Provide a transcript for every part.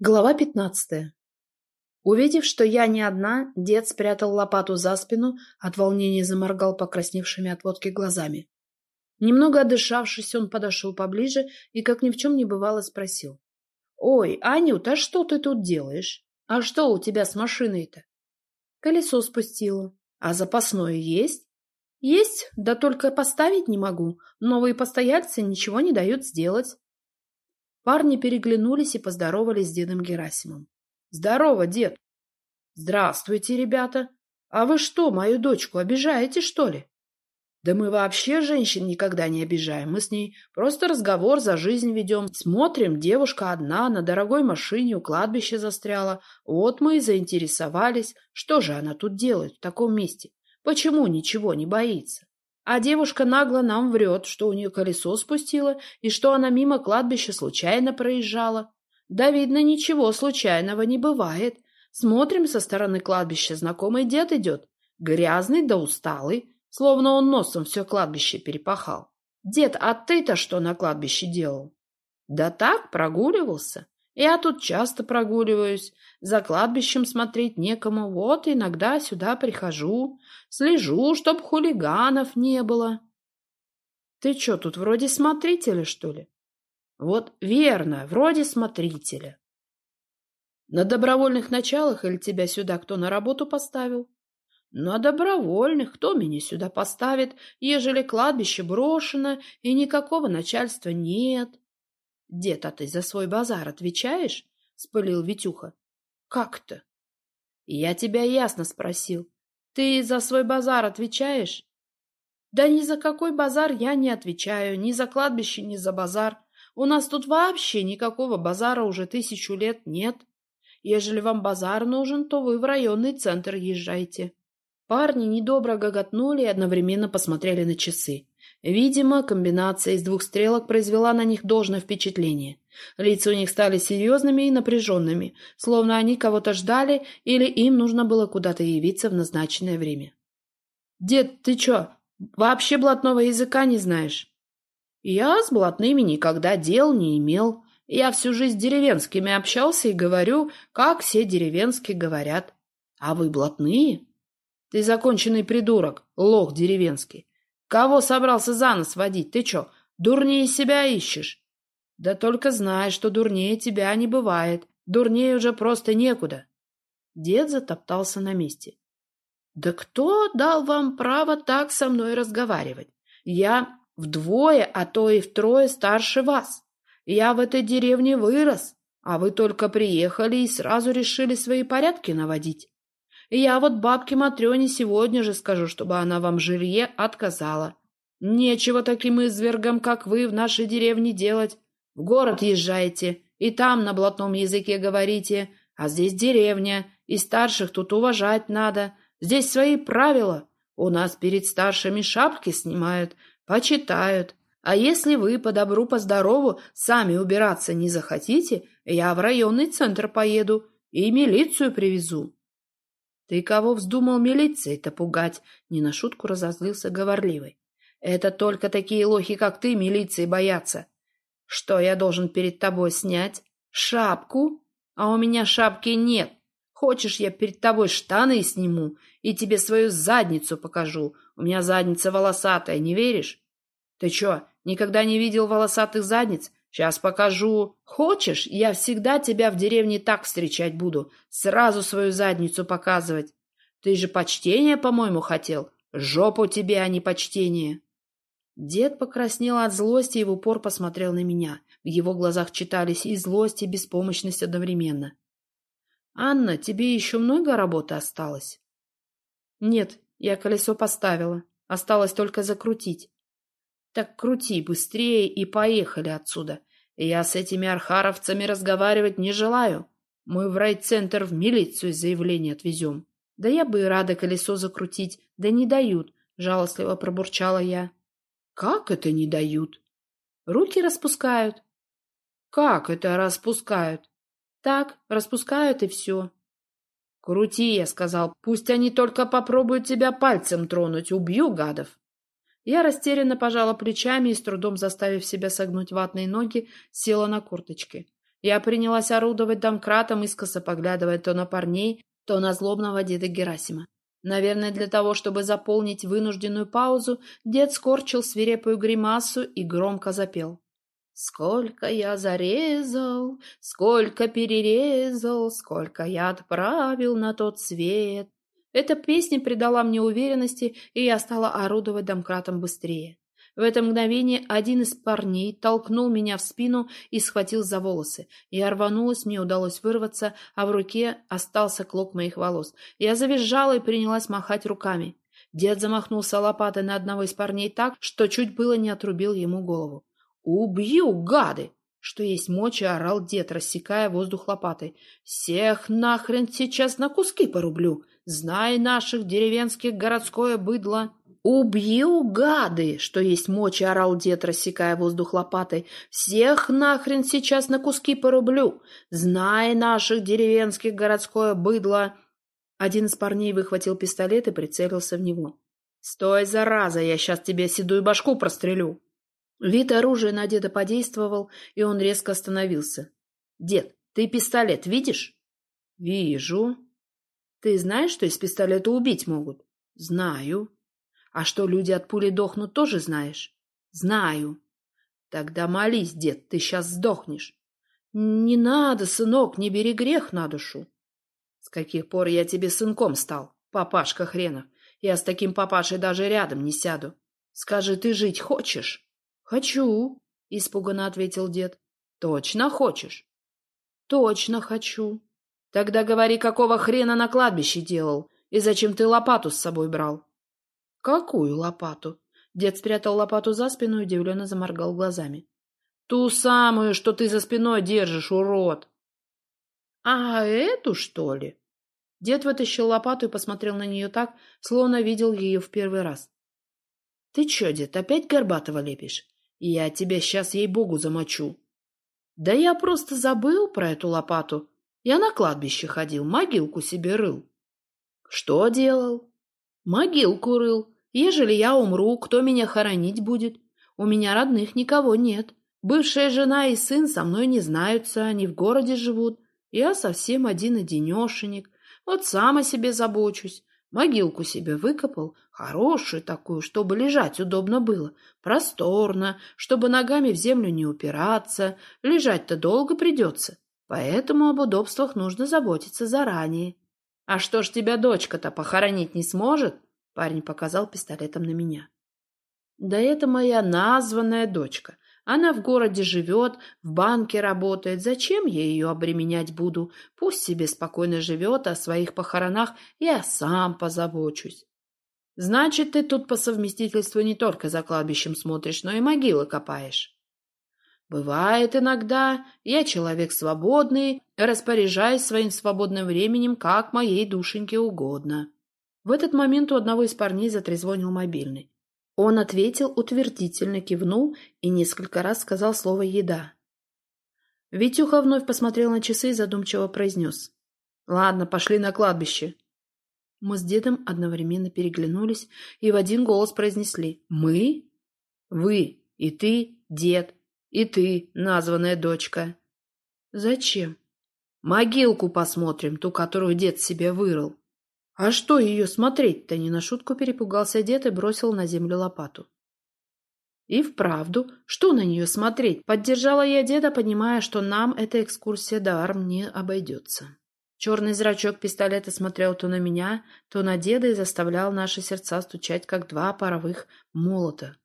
Глава пятнадцатая. Увидев, что я не одна, дед спрятал лопату за спину, от волнения заморгал покрасневшими от водки глазами. Немного отдышавшись, он подошел поближе и, как ни в чем не бывало, спросил. — Ой, Анют, а что ты тут делаешь? А что у тебя с машиной-то? — Колесо спустила. — А запасное есть? — Есть, да только поставить не могу. Новые постояльцы ничего не дают сделать. Парни переглянулись и поздоровались с дедом Герасимом. — Здорово, дед! — Здравствуйте, ребята! А вы что, мою дочку обижаете, что ли? — Да мы вообще женщин никогда не обижаем. Мы с ней просто разговор за жизнь ведем. Смотрим, девушка одна, на дорогой машине у кладбища застряла. Вот мы и заинтересовались. Что же она тут делает в таком месте? Почему ничего не боится? А девушка нагло нам врет, что у нее колесо спустило и что она мимо кладбища случайно проезжала. Да, видно, ничего случайного не бывает. Смотрим со стороны кладбища, знакомый дед идет. Грязный да усталый, словно он носом все кладбище перепахал. Дед, а ты-то что на кладбище делал? Да так, прогуливался. Я тут часто прогуливаюсь, за кладбищем смотреть некому, вот иногда сюда прихожу, слежу, чтоб хулиганов не было. Ты что, тут вроде смотрителя, что ли? Вот верно, вроде смотрителя. На добровольных началах или тебя сюда кто на работу поставил? На добровольных кто меня сюда поставит, ежели кладбище брошено и никакого начальства нет? — Дед, а ты за свой базар отвечаешь? — спылил Витюха. — Как-то? — Я тебя ясно спросил. Ты за свой базар отвечаешь? — Да ни за какой базар я не отвечаю, ни за кладбище, ни за базар. У нас тут вообще никакого базара уже тысячу лет нет. Ежели вам базар нужен, то вы в районный центр езжайте. Парни недобро гоготнули и одновременно посмотрели на часы. Видимо, комбинация из двух стрелок произвела на них должное впечатление. Лица у них стали серьезными и напряженными, словно они кого-то ждали или им нужно было куда-то явиться в назначенное время. «Дед, ты чё, вообще блатного языка не знаешь?» «Я с блатными никогда дел не имел. Я всю жизнь с деревенскими общался и говорю, как все деревенские говорят. А вы блатные?» «Ты законченный придурок, лох деревенский. Кого собрался за нос водить? Ты чё, дурнее себя ищешь? Да только знай, что дурнее тебя не бывает. Дурнее уже просто некуда. Дед затоптался на месте. Да кто дал вам право так со мной разговаривать? Я вдвое, а то и втрое старше вас. Я в этой деревне вырос, а вы только приехали и сразу решили свои порядки наводить. Я вот бабке Матрёне сегодня же скажу, чтобы она вам жилье отказала. Нечего таким извергам, как вы, в нашей деревне делать. В город езжайте, и там на блатном языке говорите, а здесь деревня, и старших тут уважать надо. Здесь свои правила. У нас перед старшими шапки снимают, почитают. А если вы по добру, по здорову сами убираться не захотите, я в районный центр поеду и милицию привезу. «Ты кого вздумал милицией-то пугать?» — не на шутку разозлился говорливый. «Это только такие лохи, как ты, милиции боятся. Что я должен перед тобой снять? Шапку? А у меня шапки нет. Хочешь, я перед тобой штаны сниму и тебе свою задницу покажу? У меня задница волосатая, не веришь? Ты чё, никогда не видел волосатых задниц? Сейчас покажу. Хочешь, я всегда тебя в деревне так встречать буду. Сразу свою задницу показывать. Ты же почтение, по-моему, хотел. Жопу тебе, а не почтение. Дед покраснел от злости и в упор посмотрел на меня. В его глазах читались и злость, и беспомощность одновременно. «Анна, тебе еще много работы осталось?» «Нет, я колесо поставила. Осталось только закрутить. Так крути быстрее и поехали отсюда. Я с этими архаровцами разговаривать не желаю. Мы в райцентр в милицию заявление отвезем. Да я бы и рада колесо закрутить, да не дают, жалостливо пробурчала я. Как это не дают? Руки распускают. Как это распускают? Так, распускают и все. Крути, я сказал, пусть они только попробуют тебя пальцем тронуть, убью гадов. Я растерянно пожала плечами и, с трудом заставив себя согнуть ватные ноги, села на курточки. Я принялась орудовать домкратом, искоса поглядывая то на парней, то на злобного деда Герасима. Наверное, для того, чтобы заполнить вынужденную паузу, дед скорчил свирепую гримасу и громко запел. Сколько я зарезал, сколько перерезал, сколько я отправил на тот свет. Эта песня придала мне уверенности, и я стала орудовать домкратом быстрее. В это мгновение один из парней толкнул меня в спину и схватил за волосы. Я рванулась, мне удалось вырваться, а в руке остался клок моих волос. Я завизжала и принялась махать руками. Дед замахнулся лопатой на одного из парней так, что чуть было не отрубил ему голову. «Убью, гады!» Что есть мочи, орал дед, рассекая воздух лопатой. «Всех нахрен сейчас на куски порублю! Знай наших деревенских городское быдло!» «Убью, гады!» — что есть мочи, орал дед, рассекая воздух лопатой. «Всех нахрен сейчас на куски порублю! Знай наших деревенских городское быдло!» Один из парней выхватил пистолет и прицелился в него. «Стой, зараза, я сейчас тебе седую башку прострелю!» Вид оружия на деда подействовал, и он резко остановился. «Дед, ты пистолет видишь?» «Вижу». «Ты знаешь, что из пистолета убить могут?» «Знаю». А что люди от пули дохнут, тоже знаешь? Знаю. Тогда молись, дед, ты сейчас сдохнешь. Не надо, сынок, не бери грех на душу. С каких пор я тебе сынком стал, папашка хренов? Я с таким папашей даже рядом не сяду. Скажи, ты жить хочешь? Хочу, испуганно ответил дед. Точно хочешь? Точно хочу. Тогда говори, какого хрена на кладбище делал и зачем ты лопату с собой брал? «Какую лопату?» Дед спрятал лопату за спину и удивленно заморгал глазами. «Ту самую, что ты за спиной держишь, урод!» «А эту, что ли?» Дед вытащил лопату и посмотрел на нее так, словно видел ее в первый раз. «Ты че, дед, опять Горбатого лепишь? Я тебя сейчас, ей-богу, замочу!» «Да я просто забыл про эту лопату. Я на кладбище ходил, могилку себе рыл». «Что делал?» Могилку рыл. Ежели я умру, кто меня хоронить будет? У меня родных никого нет. Бывшая жена и сын со мной не знаются, они в городе живут. Я совсем один-одинешенек. Вот сам о себе забочусь. Могилку себе выкопал, хорошую такую, чтобы лежать удобно было, просторно, чтобы ногами в землю не упираться, лежать-то долго придется. Поэтому об удобствах нужно заботиться заранее. «А что ж тебя дочка-то похоронить не сможет?» Парень показал пистолетом на меня. «Да это моя названная дочка. Она в городе живет, в банке работает. Зачем я ее обременять буду? Пусть себе спокойно живет, о своих похоронах я сам позабочусь». «Значит, ты тут по совместительству не только за кладбищем смотришь, но и могилы копаешь». Бывает иногда, я человек свободный, распоряжаюсь своим свободным временем, как моей душеньке угодно. В этот момент у одного из парней затрезвонил мобильный. Он ответил, утвердительно кивнул и несколько раз сказал слово «еда». Витюха вновь посмотрел на часы и задумчиво произнес. «Ладно, пошли на кладбище». Мы с дедом одновременно переглянулись и в один голос произнесли «Мы?» «Вы и ты, дед, и ты, названная дочка. Зачем? Могилку посмотрим, ту, которую дед себе вырыл. А что ее смотреть-то? Не на шутку перепугался дед и бросил на землю лопату. И вправду, что на нее смотреть? Поддержала я деда, понимая, что нам эта экскурсия даром не обойдется. Черный зрачок пистолета смотрел то на меня, то на деда и заставлял наши сердца стучать, как два паровых молота.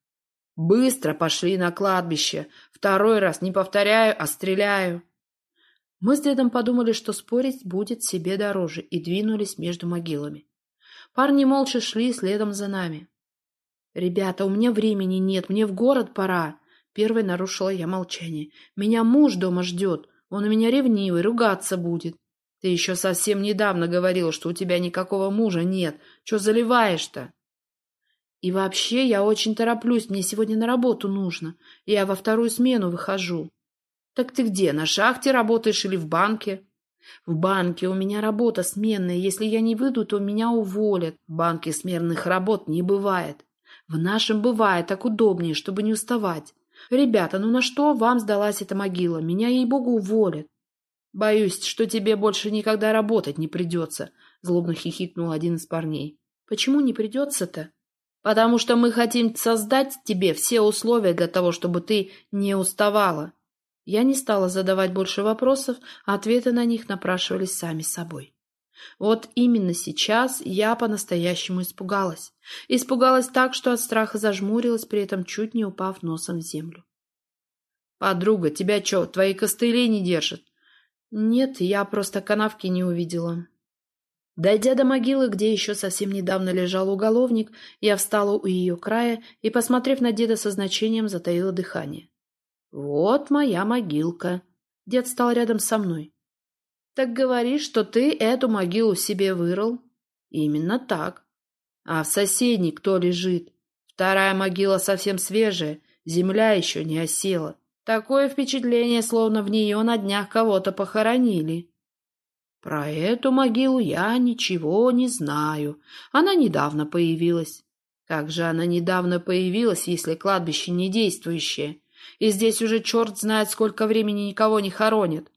Быстро пошли на кладбище. Второй раз не повторяю, а стреляю. Мы с дедом подумали, что спорить будет себе дороже, и двинулись между могилами. Парни молча шли следом за нами. «Ребята, у меня времени нет, мне в город пора!» Первой нарушила я молчание. «Меня муж дома ждет, он у меня ревнивый, ругаться будет. Ты еще совсем недавно говорил, что у тебя никакого мужа нет. Че заливаешь-то?» И вообще я очень тороплюсь, мне сегодня на работу нужно. Я во вторую смену выхожу. Так ты где, на шахте работаешь или в банке? В банке у меня работа сменная. Если я не выйду, то меня уволят. В банке сменных работ не бывает. В нашем бывает, так удобнее, чтобы не уставать. Ребята, ну на что вам сдалась эта могила? Меня, ей-богу, уволят. Боюсь, что тебе больше никогда работать не придется, злобно хихикнул один из парней. Почему не придется-то? Потому что мы хотим создать тебе все условия для того, чтобы ты не уставала. Я не стала задавать больше вопросов, а ответы на них напрашивались сами собой. Вот именно сейчас я по-настоящему испугалась. Испугалась так, что от страха зажмурилась, при этом чуть не упав носом в землю. «Подруга, тебя что, твои костыли не держат?» «Нет, я просто канавки не увидела». Дойдя до могилы, где еще совсем недавно лежал уголовник, я встала у ее края и, посмотрев на деда со значением, затаила дыхание. «Вот моя могилка». Дед стал рядом со мной. «Так говоришь, что ты эту могилу себе вырыл?» «Именно так. А в соседней кто лежит? Вторая могила совсем свежая, земля еще не осела. Такое впечатление, словно в нее на днях кого-то похоронили». «Про эту могилу я ничего не знаю. Она недавно появилась». «Как же она недавно появилась, если кладбище не действующее?» и здесь уже черт знает, сколько времени никого не хоронят.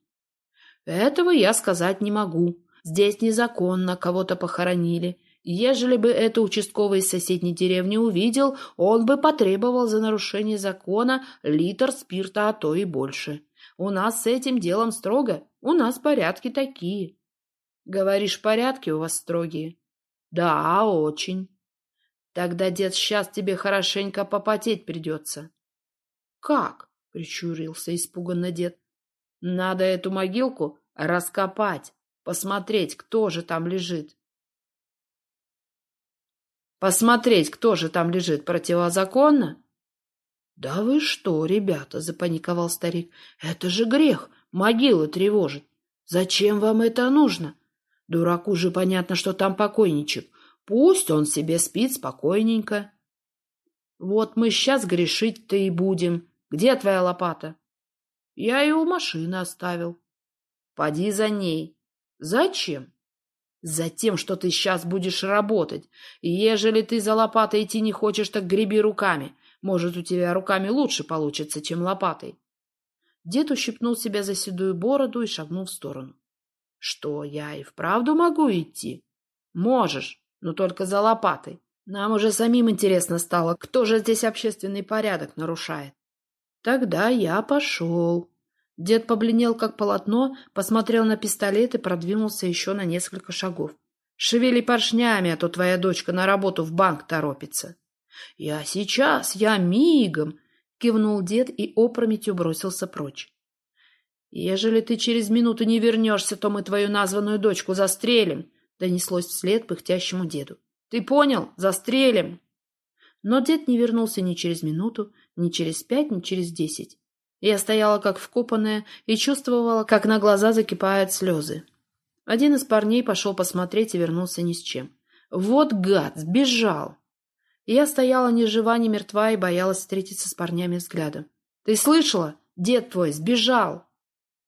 Этого я сказать не могу. Здесь незаконно кого-то похоронили. Ежели бы это участковый из соседней деревни увидел, он бы потребовал за нарушение закона литр спирта, а то и больше. У нас с этим делом строго, у нас порядки такие. Говоришь, порядки у вас строгие? Да, очень. Тогда, дед, сейчас тебе хорошенько попотеть придется. «Как?» — прищурился испуганно дед. «Надо эту могилку раскопать, посмотреть, кто же там лежит». «Посмотреть, кто же там лежит, противозаконно?» «Да вы что, ребята!» — запаниковал старик. «Это же грех! Могилы тревожит! Зачем вам это нужно? Дураку же понятно, что там покойничек. Пусть он себе спит спокойненько». «Вот мы сейчас грешить-то и будем. Где твоя лопата? Я ее у машины оставил. Поди за ней. Зачем? Затем, что ты сейчас будешь работать. И ежели ты за лопатой идти не хочешь, так греби руками. Может, у тебя руками лучше получится, чем лопатой. Дед ущипнул себя за седую бороду и шагнул в сторону. Что, я и вправду могу идти? Можешь, но только за лопатой. Нам уже самим интересно стало, кто же здесь общественный порядок нарушает. Тогда я пошел. Дед побледнел, как полотно, посмотрел на пистолет и продвинулся еще на несколько шагов. «Шевели поршнями, а то твоя дочка на работу в банк торопится». «Я сейчас, я мигом!» — кивнул дед и опрометью бросился прочь. «Ежели ты через минуту не вернешься, то мы твою названную дочку застрелим!» — донеслось вслед пыхтящему деду. «Ты понял? Застрелим!» Но дед не вернулся ни через минуту, ни через пять, ни через десять. Я стояла как вкопанная и чувствовала, как на глаза закипают слезы. Один из парней пошел посмотреть и вернулся ни с чем. Вот гад, сбежал! Я стояла ни жива, ни мертва и боялась встретиться с парнями взглядом. «Ты слышала? Дед твой сбежал!»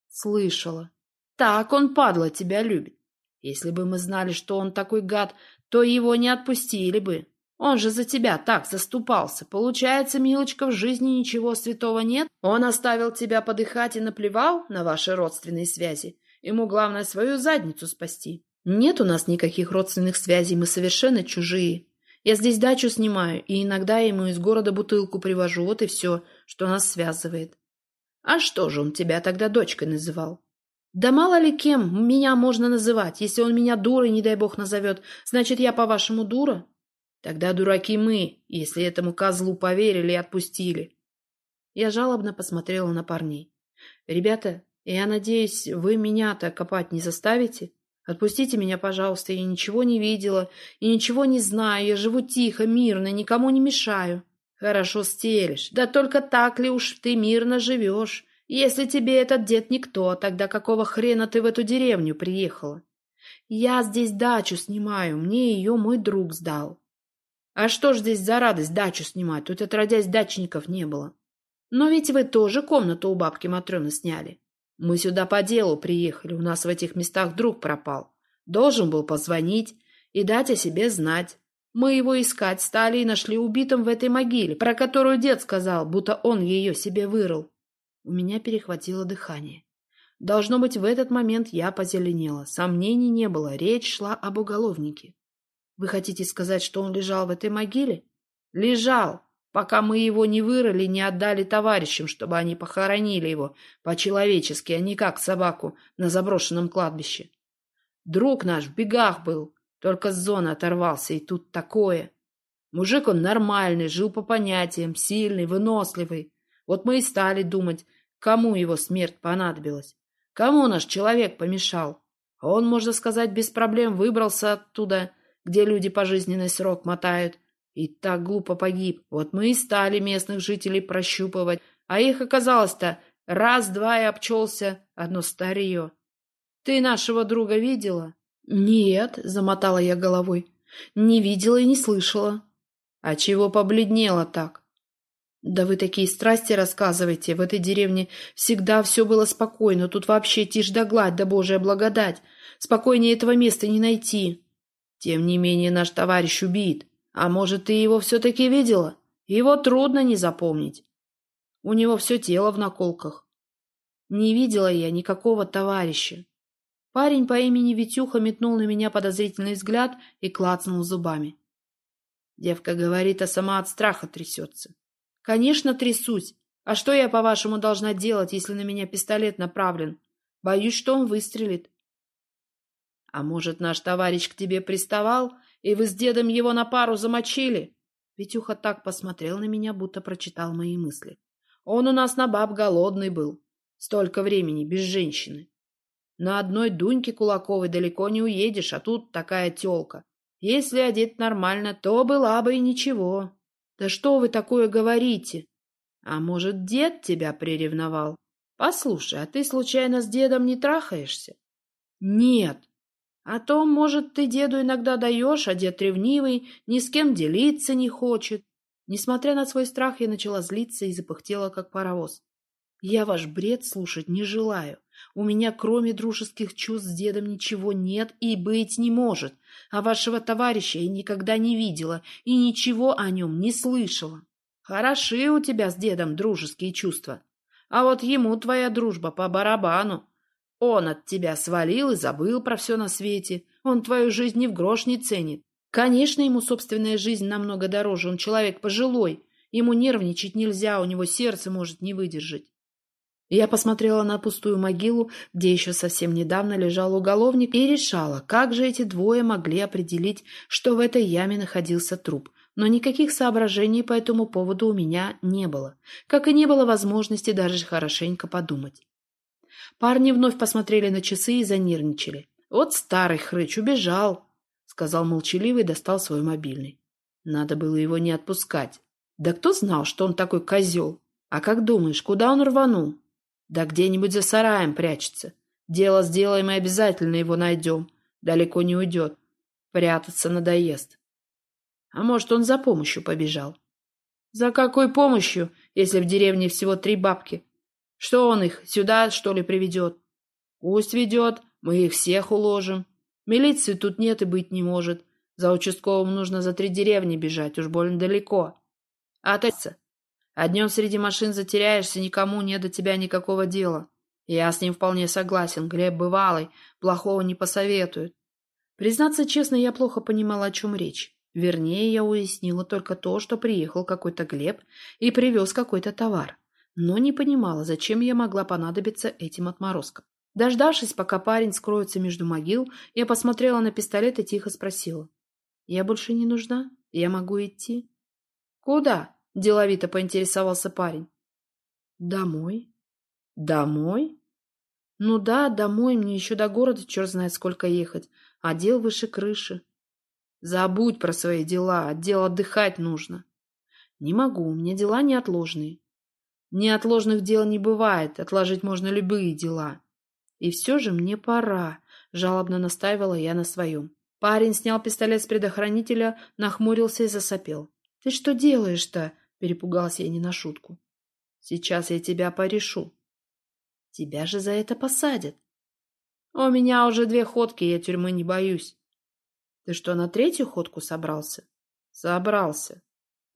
«Слышала. Так он, падла, тебя любит. Если бы мы знали, что он такой гад, то его не отпустили бы. Он же за тебя так заступался. Получается, милочка, в жизни ничего святого нет? Он оставил тебя подыхать и наплевал на ваши родственные связи. Ему главное свою задницу спасти. Нет у нас никаких родственных связей, мы совершенно чужие. Я здесь дачу снимаю, и иногда ему из города бутылку привожу, вот и все, что нас связывает. А что же он тебя тогда дочкой называл? Да мало ли кем меня можно называть. Если он меня дурой, не дай бог, назовет, значит, я, по-вашему, дура? Тогда дураки мы, если этому козлу поверили и отпустили. Я жалобно посмотрела на парней. Ребята, я надеюсь, вы меня-то копать не заставите? Отпустите меня, пожалуйста, я ничего не видела и ничего не знаю, я живу тихо, мирно, никому не мешаю. Хорошо стелишь, да только так ли уж ты мирно живешь? Если тебе этот дед никто, тогда какого хрена ты в эту деревню приехала? Я здесь дачу снимаю, мне ее мой друг сдал. А что ж здесь за радость дачу снимать? Тут отродясь дачников не было. Но ведь вы тоже комнату у бабки Матрёны сняли. Мы сюда по делу приехали, у нас в этих местах друг пропал. Должен был позвонить и дать о себе знать. Мы его искать стали и нашли убитым в этой могиле, про которую дед сказал, будто он ее себе вырыл. У меня перехватило дыхание. Должно быть, в этот момент я позеленела. Сомнений не было, речь шла об уголовнике. Вы хотите сказать, что он лежал в этой могиле? Лежал, пока мы его не вырыли, не отдали товарищам, чтобы они похоронили его по-человечески, а не как собаку на заброшенном кладбище. Друг наш в бегах был, только с зоны оторвался, и тут такое. Мужик он нормальный, жил по понятиям, сильный, выносливый. Вот мы и стали думать, кому его смерть понадобилась. Кому наш человек помешал? А он, можно сказать, без проблем выбрался оттуда, где люди пожизненный срок мотают. И так глупо погиб. Вот мы и стали местных жителей прощупывать. А их оказалось-то раз-два и обчелся одно старье. Ты нашего друга видела? Нет, замотала я головой. Не видела и не слышала. А чего побледнела так? Да вы такие страсти рассказываете. В этой деревне всегда все было спокойно. Тут вообще тишь да гладь, да божья благодать. Спокойнее этого места не найти. Тем не менее, наш товарищ убит. А может, ты его все-таки видела? Его трудно не запомнить. У него все тело в наколках. Не видела я никакого товарища. Парень по имени Витюха метнул на меня подозрительный взгляд и клацнул зубами. Девка говорит, а сама от страха трясется. Конечно, трясусь. А что я, по-вашему, должна делать, если на меня пистолет направлен? Боюсь, что он выстрелит. А может, наш товарищ к тебе приставал, и вы с дедом его на пару замочили? Петюха так посмотрел на меня, будто прочитал мои мысли. Он у нас на баб голодный был. Столько времени, без женщины. На одной Дуньке Кулаковой далеко не уедешь, а тут такая тёлка. Если одет нормально, то была бы и ничего. Да что вы такое говорите? А может, дед тебя приревновал? Послушай, а ты случайно с дедом не трахаешься? Нет. А то, может, ты деду иногда даешь, а дед ревнивый, ни с кем делиться не хочет. Несмотря на свой страх, я начала злиться и запыхтела, как паровоз. Я ваш бред слушать не желаю. У меня, кроме дружеских чувств, с дедом ничего нет и быть не может. А вашего товарища я никогда не видела и ничего о нем не слышала. Хороши у тебя с дедом дружеские чувства. А вот ему твоя дружба по барабану. Он от тебя свалил и забыл про все на свете. Он твою жизнь ни в грош не ценит. Конечно, ему собственная жизнь намного дороже. Он человек пожилой. Ему нервничать нельзя, у него сердце может не выдержать. Я посмотрела на пустую могилу, где еще совсем недавно лежал уголовник, и решала, как же эти двое могли определить, что в этой яме находился труп. Но никаких соображений по этому поводу у меня не было, как и не было возможности даже хорошенько подумать. Парни вновь посмотрели на часы и занервничали. «Вот старый хрыч убежал», — сказал молчаливый и достал свой мобильный. Надо было его не отпускать. Да кто знал, что он такой козел? А как думаешь, куда он рванул? Да где-нибудь за сараем прячется. Дело сделаем и обязательно его найдем. Далеко не уйдет. Прятаться надоест. А может, он за помощью побежал? За какой помощью, если в деревне всего три бабки? Что он их, сюда, что ли, приведет? Пусть ведет, мы их всех уложим. Милиции тут нет и быть не может. За участковым нужно за три деревни бежать, уж больно далеко. А отойться? А днем среди машин затеряешься, никому нет до тебя никакого дела. Я с ним вполне согласен. Глеб бывалый, плохого не посоветует. Признаться честно, я плохо понимала, о чем речь. Вернее, я уяснила только то, что приехал какой-то Глеб и привез какой-то товар. Но не понимала, зачем я могла понадобиться этим отморозкам. Дождавшись, пока парень скроется между могил, я посмотрела на пистолет и тихо спросила. «Я больше не нужна? Я могу идти?» «Куда?» — деловито поинтересовался парень. «Домой?» «Домой?» «Ну да, домой. Мне еще до города черт знает сколько ехать. А дел выше крыши». «Забудь про свои дела. От дел отдыхать нужно». «Не могу. У меня дела неотложные». «Неотложных дел не бывает. Отложить можно любые дела». «И все же мне пора», — жалобно настаивала я на своем. Парень снял пистолет с предохранителя, нахмурился и засопел. «Ты что делаешь-то?» Перепугался я не на шутку. Сейчас я тебя порешу. Тебя же за это посадят. У меня уже две ходки, я тюрьмы не боюсь. Ты что, на третью ходку собрался? Собрался.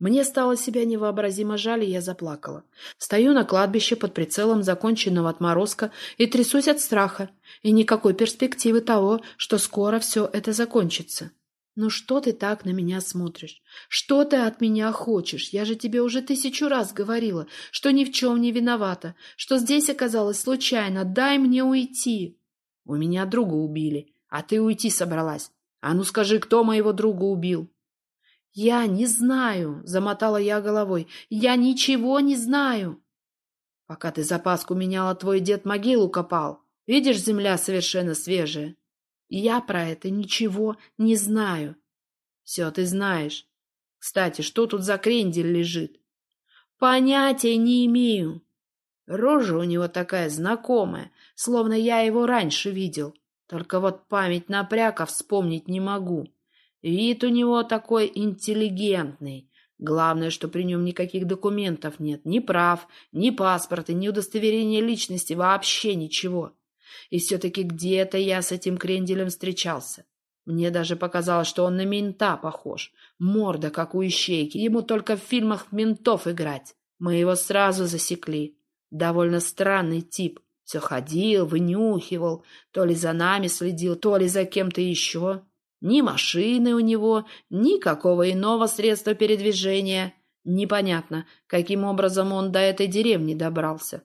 Мне стало себя невообразимо жаль, и я заплакала. Стою на кладбище под прицелом законченного отморозка и трясусь от страха, и никакой перспективы того, что скоро все это закончится. «Ну что ты так на меня смотришь? Что ты от меня хочешь? Я же тебе уже тысячу раз говорила, что ни в чем не виновата, что здесь оказалось случайно. Дай мне уйти!» «У меня друга убили, а ты уйти собралась. А ну скажи, кто моего друга убил?» «Я не знаю», — замотала я головой. «Я ничего не знаю». «Пока ты запаску меняла, твой дед могилу копал. Видишь, земля совершенно свежая. Я про это ничего не знаю. Все ты знаешь. Кстати, что тут за крендель лежит? Понятия не имею. Рожа у него такая знакомая, словно я его раньше видел. Только вот память напряг, а вспомнить не могу. Вид у него такой интеллигентный. Главное, что при нем никаких документов нет, ни прав, ни паспорта, ни удостоверения личности, вообще ничего. И все-таки где-то я с этим кренделем встречался. Мне даже показалось, что он на мента похож. Морда, как у ищейки. Ему только в фильмах ментов играть. Мы его сразу засекли. Довольно странный тип. Все ходил, вынюхивал. То ли за нами следил, то ли за кем-то еще. Ни машины у него, никакого иного средства передвижения. Непонятно, каким образом он до этой деревни добрался.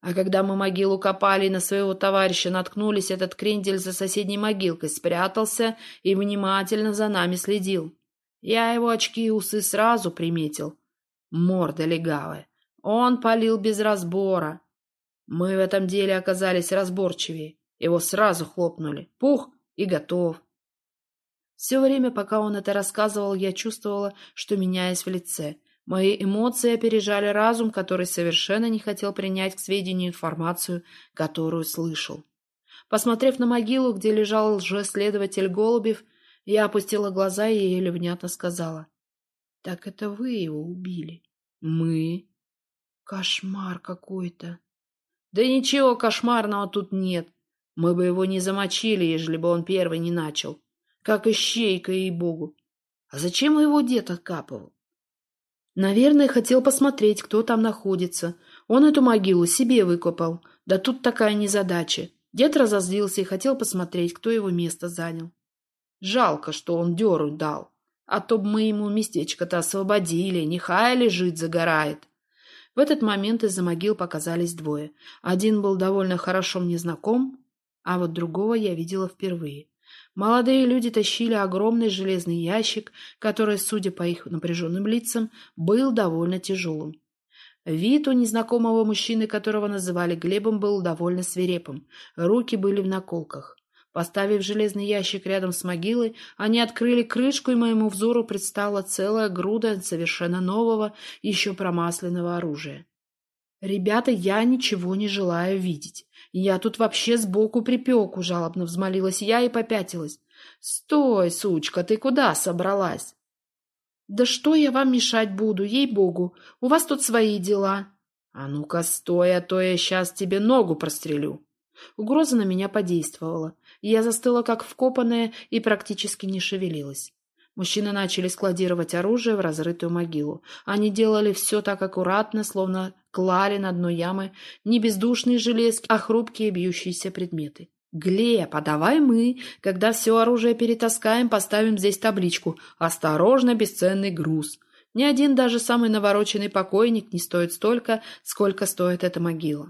А когда мы могилу копали и на своего товарища наткнулись, этот крендель за соседней могилкой спрятался и внимательно за нами следил. Я его очки и усы сразу приметил. Морда легавая. Он палил без разбора. Мы в этом деле оказались разборчивее. Его сразу хлопнули. Пух и готов. Все время, пока он это рассказывал, я чувствовала, что меняюсь в лице — Мои эмоции опережали разум, который совершенно не хотел принять к сведению информацию, которую слышал. Посмотрев на могилу, где лежал лжеследователь Голубев, я опустила глаза и еле внятно сказала. — Так это вы его убили? — Мы? — Кошмар какой-то. — Да ничего кошмарного тут нет. Мы бы его не замочили, ежели бы он первый не начал. Как ищейка, ей-богу. А зачем его дед откапывал? Наверное, хотел посмотреть, кто там находится. Он эту могилу себе выкопал. Да тут такая незадача. Дед разозлился и хотел посмотреть, кто его место занял. Жалко, что он дёру дал. А то б мы ему местечко-то освободили, нехай лежит, загорает. В этот момент из-за могил показались двое. Один был довольно хорошо мне знаком, а вот другого я видела впервые. Молодые люди тащили огромный железный ящик, который, судя по их напряженным лицам, был довольно тяжелым. Вид у незнакомого мужчины, которого называли Глебом, был довольно свирепым. Руки были в наколках. Поставив железный ящик рядом с могилой, они открыли крышку, и моему взору предстала целая груда совершенно нового, еще промасленного оружия. «Ребята, я ничего не желаю видеть. Я тут вообще сбоку припеку», — жалобно взмолилась я и попятилась. «Стой, сучка, ты куда собралась?» «Да что я вам мешать буду, ей-богу, у вас тут свои дела». «А ну-ка, стой, а то я сейчас тебе ногу прострелю». Угроза на меня подействовала. Я застыла, как вкопанная, и практически не шевелилась. Мужчины начали складировать оружие в разрытую могилу. Они делали все так аккуратно, словно клали на дно ямы не бездушные железки, а хрупкие бьющиеся предметы. «Глеб, а давай мы, когда все оружие перетаскаем, поставим здесь табличку «Осторожно, бесценный груз». Ни один даже самый навороченный покойник не стоит столько, сколько стоит эта могила.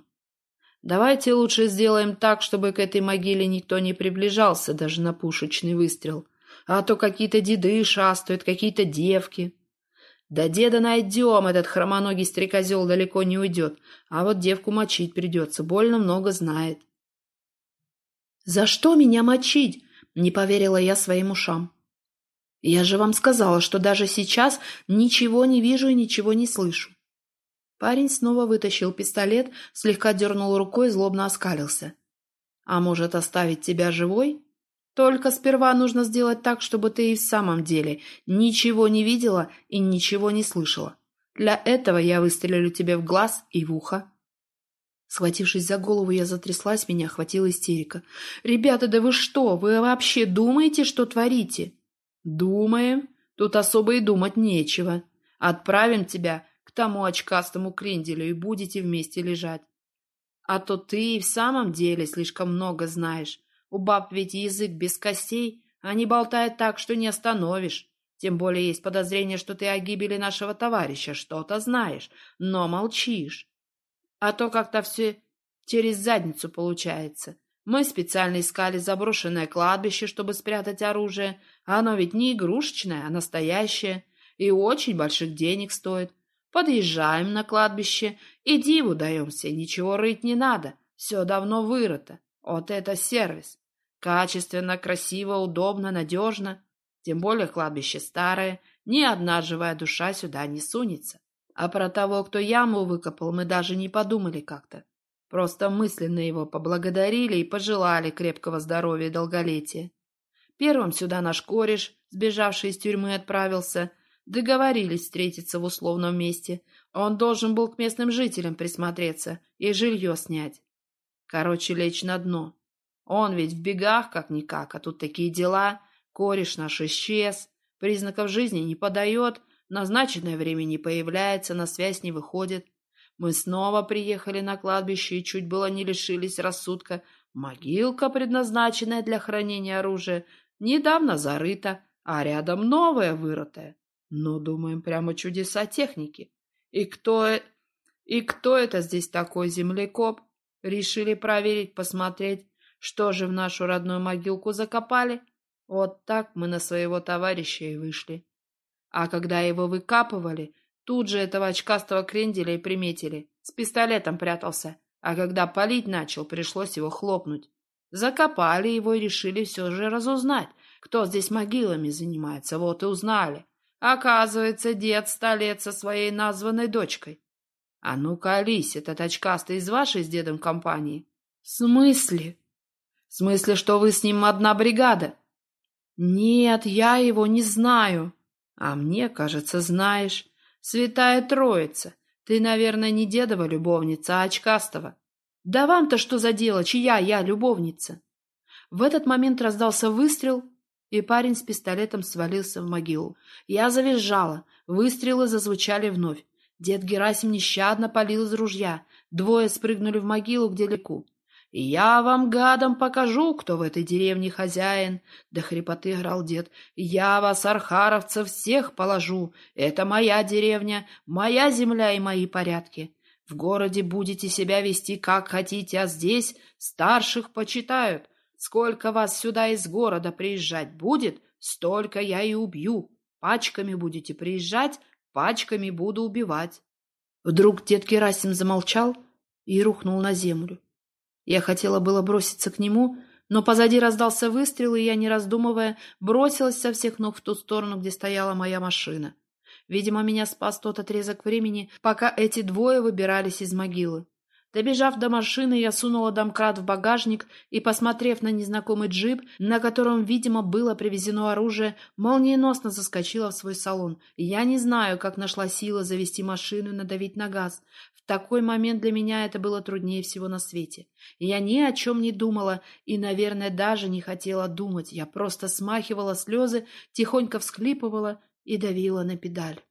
Давайте лучше сделаем так, чтобы к этой могиле никто не приближался, даже на пушечный выстрел. А то какие-то деды шастают, какие-то девки. Да деда найдем, этот хромоногий стрекозел далеко не уйдет. А вот девку мочить придется, больно много знает. «За что меня мочить?» — не поверила я своим ушам. «Я же вам сказала, что даже сейчас ничего не вижу и ничего не слышу». Парень снова вытащил пистолет, слегка дернул рукой злобно оскалился. «А может, оставить тебя живой?» Только сперва нужно сделать так, чтобы ты и в самом деле ничего не видела и ничего не слышала. Для этого я выстрелю тебе в глаз и в ухо. Схватившись за голову, я затряслась, меня охватила истерика. «Ребята, да вы что? Вы вообще думаете, что творите?» «Думаем. тут особо и думать нечего. Отправим тебя к тому очкастому кренделю и будете вместе лежать. А то ты и в самом деле слишком много знаешь. У баб ведь язык без костей, они болтают так, что не остановишь. Тем более есть подозрение, что ты о гибели нашего товарища что-то знаешь, но молчишь. А то как-то все через задницу получается. Мы специально искали заброшенное кладбище, чтобы спрятать оружие. Оно ведь не игрушечное, а настоящее. И очень больших денег стоит. Подъезжаем на кладбище и диву даемся. Ничего рыть не надо. Все давно вырыто. Вот это сервис. Качественно, красиво, удобно, надежно. Тем более кладбище старое. Ни одна живая душа сюда не сунется. А про того, кто яму выкопал, мы даже не подумали как-то. Просто мысленно его поблагодарили и пожелали крепкого здоровья и долголетия. Первым сюда наш кореш, сбежавший из тюрьмы, отправился. Договорились встретиться в условном месте. Он должен был к местным жителям присмотреться и жилье снять. Короче, лечь на дно. Он ведь в бегах как-никак, а тут такие дела. Кореш наш исчез, признаков жизни не подает, назначенное время не появляется, на связь не выходит. Мы снова приехали на кладбище и чуть было не лишились рассудка. Могилка, предназначенная для хранения оружия, недавно зарыта, а рядом новая вырытая. Ну, думаем, прямо чудеса техники. И кто, э, и кто это здесь такой землекоп? Решили проверить, посмотреть, что же в нашу родную могилку закопали. Вот так мы на своего товарища и вышли. А когда его выкапывали, Тут же этого очкастого кренделя и приметили. С пистолетом прятался. А когда палить начал, пришлось его хлопнуть. Закопали его и решили все же разузнать, кто здесь могилами занимается. Вот и узнали. Оказывается, дед сто лет со своей названной дочкой. А ну-ка, Ались, этот очкастый из вашей с дедом компании? В смысле? В смысле, что вы с ним одна бригада? Нет, я его не знаю. А мне, кажется, знаешь. Святая Троица, ты, наверное, не дедова любовница, а очкастова. Да вам-то что за дело, чья я любовница? В этот момент раздался выстрел, и парень с пистолетом свалился в могилу. Я завизжала, выстрелы зазвучали вновь. Дед Герасим нещадно палил из ружья. Двое спрыгнули в могилу, где леку. «Я вам, гадам, покажу, кто в этой деревне хозяин!» До хрипоты играл дед. «Я вас, архаровцев, всех положу! Это моя деревня, моя земля и мои порядки! В городе будете себя вести как хотите, а здесь старших почитают! Сколько вас сюда из города приезжать будет, столько я и убью! Пачками будете приезжать, пачками буду убивать!» Вдруг дед Керасим замолчал и рухнул на землю. Я хотела было броситься к нему, но позади раздался выстрел, и я, не раздумывая, бросилась со всех ног в ту сторону, где стояла моя машина. Видимо, меня спас тот отрезок времени, пока эти двое выбирались из могилы. Добежав до машины, я сунула домкрат в багажник и, посмотрев на незнакомый джип, на котором, видимо, было привезено оружие, молниеносно заскочила в свой салон. Я не знаю, как нашла силы завести машину и надавить на газ. Такой момент для меня это было труднее всего на свете. Я ни о чем не думала и, наверное, даже не хотела думать. Я просто смахивала слезы, тихонько всклипывала и давила на педаль.